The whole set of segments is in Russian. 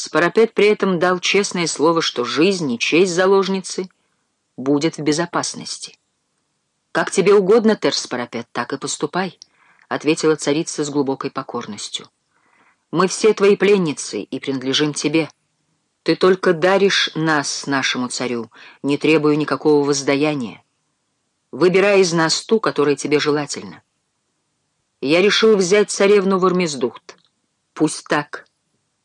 Спарапет при этом дал честное слово, что жизнь и честь заложницы будет в безопасности. «Как тебе угодно, Терс-Парапет, так и поступай», — ответила царица с глубокой покорностью. «Мы все твои пленницы и принадлежим тебе. Ты только даришь нас нашему царю, не требуя никакого воздаяния. Выбирай из нас ту, которая тебе желательна. Я решил взять царевну Вармездухт. Пусть так.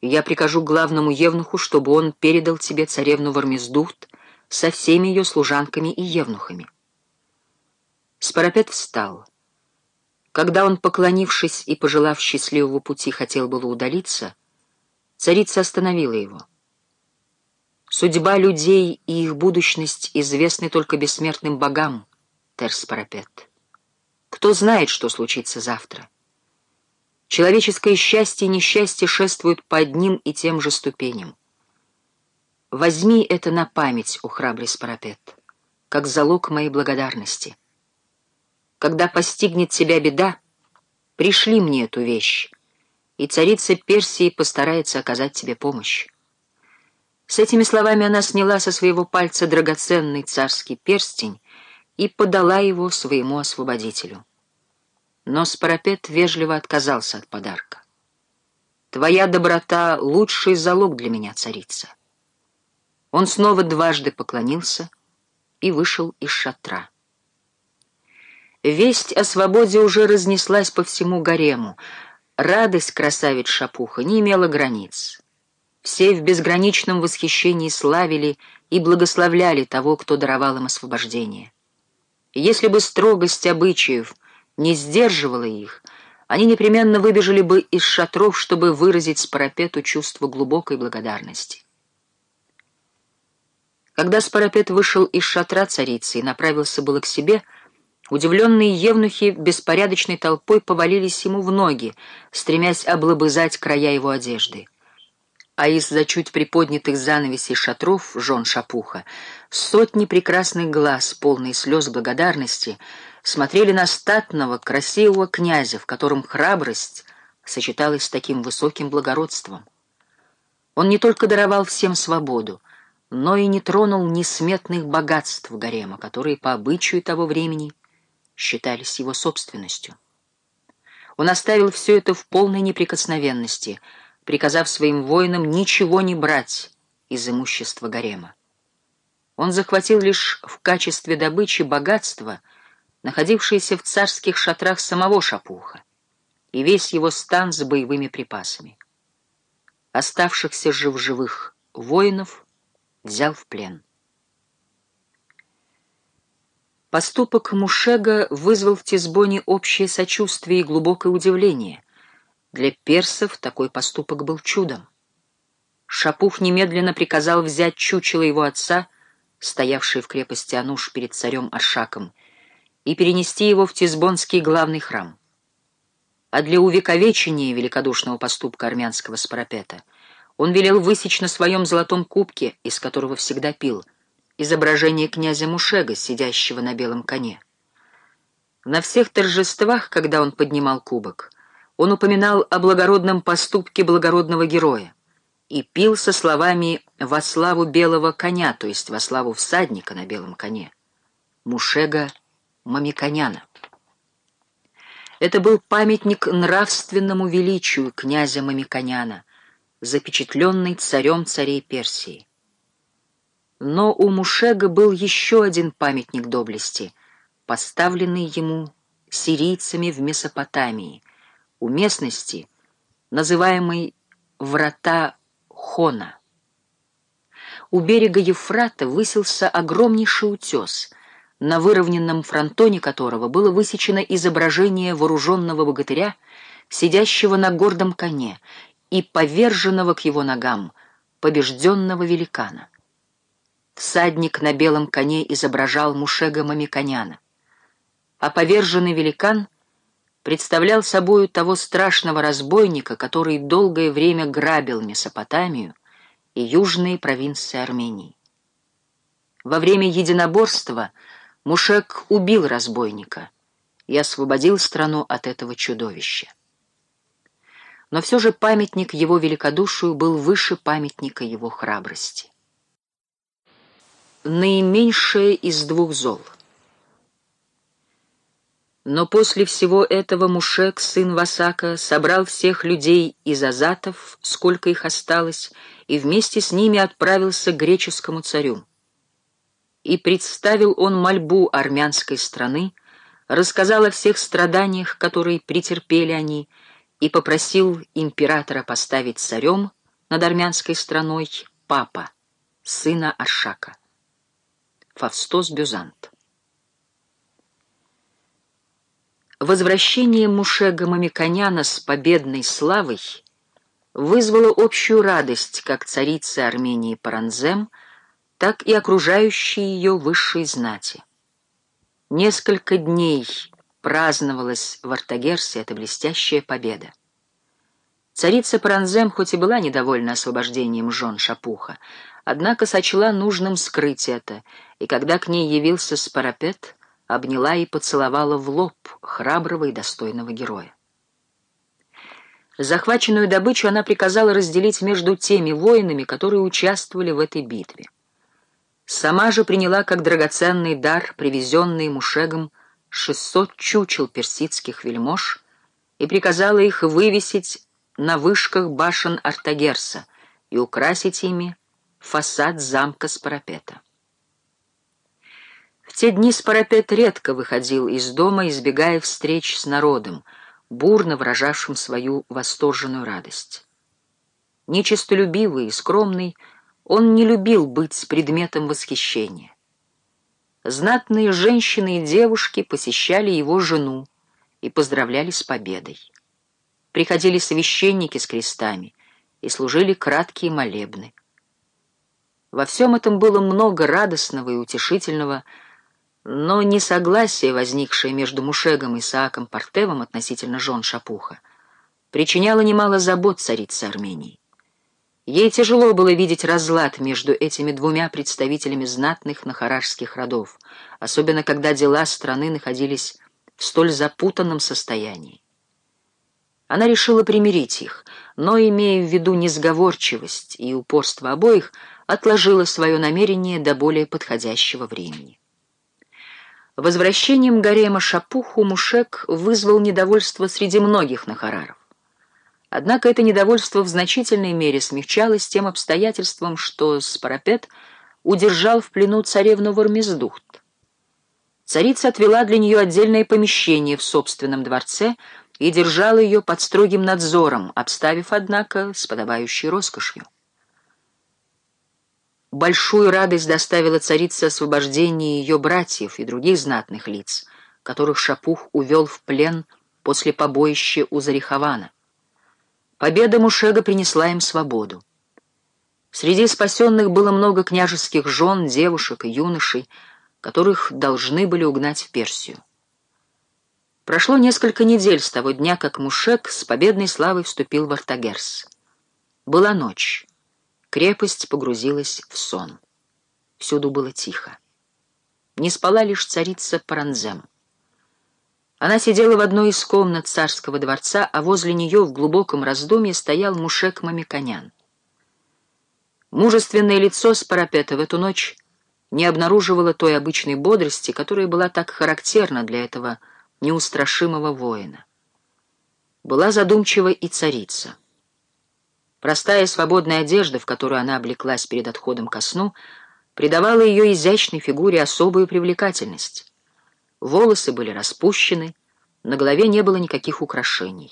Я прикажу главному евнуху, чтобы он передал тебе царевну Вармездухт со всеми ее служанками и евнухами. Спарапет встал. Когда он, поклонившись и пожелав счастливого пути, хотел было удалиться, царица остановила его. Судьба людей и их будущность известны только бессмертным богам, Терспарапет. Кто знает, что случится завтра? Человеческое счастье и несчастье шествуют по одним и тем же ступеням. Возьми это на память, о храбрый Спарапет, как залог моей благодарности. Когда постигнет тебя беда, пришли мне эту вещь, и царица Персии постарается оказать тебе помощь. С этими словами она сняла со своего пальца драгоценный царский перстень и подала его своему освободителю. Но Спарапет вежливо отказался от подарка. «Твоя доброта — лучший залог для меня, царица». Он снова дважды поклонился и вышел из шатра. Весть о свободе уже разнеслась по всему гарему. Радость красавиц Шапуха не имела границ. Все в безграничном восхищении славили и благословляли того, кто даровал им освобождение. Если бы строгость обычаев не сдерживала их, они непременно выбежали бы из шатров, чтобы выразить с парапету чувство глубокой благодарности. Когда Спарапет вышел из шатра царицы и направился было к себе, удивленные евнухи беспорядочной толпой повалились ему в ноги, стремясь облобызать края его одежды. А из-за чуть приподнятых занавесей шатров жен Шапуха сотни прекрасных глаз, полные слез благодарности, смотрели на статного, красивого князя, в котором храбрость сочеталась с таким высоким благородством. Он не только даровал всем свободу, но и не тронул несметных богатств гарема, которые по обычаю того времени считались его собственностью. Он оставил все это в полной неприкосновенности, приказав своим воинам ничего не брать из имущества гарема. Он захватил лишь в качестве добычи богатства, находившееся в царских шатрах самого Шапуха, и весь его стан с боевыми припасами. Оставшихся же в живых воинов — взял в плен. Поступок Мушега вызвал в Тизбоне общее сочувствие и глубокое удивление. Для персов такой поступок был чудом. Шапух немедленно приказал взять чучело его отца, стоявшее в крепости Ануш перед царем Аршаком, и перенести его в Тизбонский главный храм. А для увековечения великодушного поступка армянского спарапета — он велел высечь на своем золотом кубке, из которого всегда пил, изображение князя Мушега, сидящего на белом коне. На всех торжествах, когда он поднимал кубок, он упоминал о благородном поступке благородного героя и пил со словами «во славу белого коня», то есть во славу всадника на белом коне, Мушега Мамиконяна. Это был памятник нравственному величию князя Мамиконяна, запечатленный царем царей Персии. Но у Мушега был еще один памятник доблести, поставленный ему сирийцами в Месопотамии, у местности, называемой Врата Хона. У берега Ефрата высился огромнейший утес, на выровненном фронтоне которого было высечено изображение вооруженного богатыря, сидящего на гордом коне, и поверженного к его ногам, побежденного великана. Всадник на белом коне изображал Мушега Мамиконяна, а поверженный великан представлял собою того страшного разбойника, который долгое время грабил Месопотамию и южные провинции Армении. Во время единоборства Мушек убил разбойника и освободил страну от этого чудовища. но все же памятник его великодушию был выше памятника его храбрости. Наименьшее из двух зол. Но после всего этого Мушек, сын Васака, собрал всех людей из азатов, сколько их осталось, и вместе с ними отправился к греческому царю. И представил он мольбу армянской страны, рассказал о всех страданиях, которые претерпели они, и попросил императора поставить царем над армянской страной папа, сына Аршака. Фавстос Бюзант Возвращение Мушега Мамиконяна с победной славой вызвало общую радость как царицы Армении Паранзем, так и окружающей ее высшей знати. Несколько дней праздновалась в Артагерсе эта блестящая победа. Царица Паранзем хоть и была недовольна освобождением жен Шапуха, однако сочла нужным скрыть это, и когда к ней явился Спарапет, обняла и поцеловала в лоб храброго и достойного героя. Захваченную добычу она приказала разделить между теми воинами, которые участвовали в этой битве. Сама же приняла как драгоценный дар, привезенный Мушегом, 600 чучел персидских вельмож и приказала их вывесить на вышках башен Артагерса и украсить ими фасад замка с парапета. В те дни Спарапет редко выходил из дома, избегая встреч с народом, бурно выражавшим свою восторженную радость. Нечистолюбивый и скромный, он не любил быть предметом восхищения. Знатные женщины и девушки посещали его жену и поздравляли с победой. Приходили священники с крестами и служили краткие молебны. Во всем этом было много радостного и утешительного, но несогласие, возникшее между Мушегом и Сааком Партевом относительно жен Шапуха, причиняло немало забот царице Армении. Ей тяжело было видеть разлад между этими двумя представителями знатных нахарашских родов, особенно когда дела страны находились в столь запутанном состоянии. Она решила примирить их, но, имея в виду несговорчивость и упорство обоих, отложила свое намерение до более подходящего времени. Возвращением Гарема Шапуху Мушек вызвал недовольство среди многих нахараров. Однако это недовольство в значительной мере смягчалось тем обстоятельством, что Спарапет удержал в плену царевну Вармездухт. Царица отвела для нее отдельное помещение в собственном дворце и держала ее под строгим надзором, обставив, однако, с подобающей роскошью. Большую радость доставила царица освобождение ее братьев и других знатных лиц, которых Шапух увел в плен после побоища у Зарихована. Победа Мушега принесла им свободу. Среди спасенных было много княжеских жен, девушек и юношей, которых должны были угнать в Персию. Прошло несколько недель с того дня, как Мушек с победной славой вступил в Артагерс. Была ночь. Крепость погрузилась в сон. Всюду было тихо. Не спала лишь царица Паранзем. Она сидела в одной из комнат царского дворца, а возле нее в глубоком раздумье стоял Мушек Мамиконян. Мужественное лицо с парапета в эту ночь не обнаруживало той обычной бодрости, которая была так характерна для этого неустрашимого воина. Была задумчива и царица. Простая свободная одежда, в которую она облеклась перед отходом ко сну, придавала ее изящной фигуре особую привлекательность. Волосы были распущены, на голове не было никаких украшений.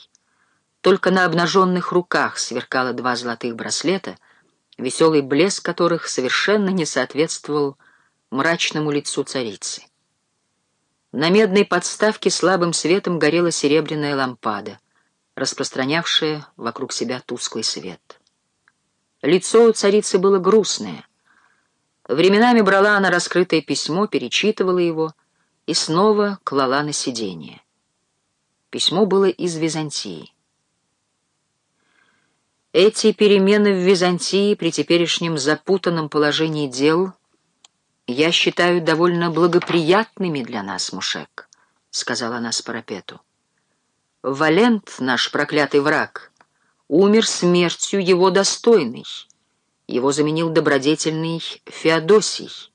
Только на обнаженных руках сверкало два золотых браслета, веселый блеск которых совершенно не соответствовал мрачному лицу царицы. На медной подставке слабым светом горела серебряная лампада, распространявшая вокруг себя тусклый свет. Лицо у царицы было грустное. Временами брала она раскрытое письмо, перечитывала его — и снова клала на сиденье. Письмо было из Византии. Эти перемены в Византии при теперешнем запутанном положении дел я считаю довольно благоприятными для нас, Мушек, — сказала она с парапету. Валент, наш проклятый враг, умер смертью его достойной. Его заменил добродетельный Феодосий.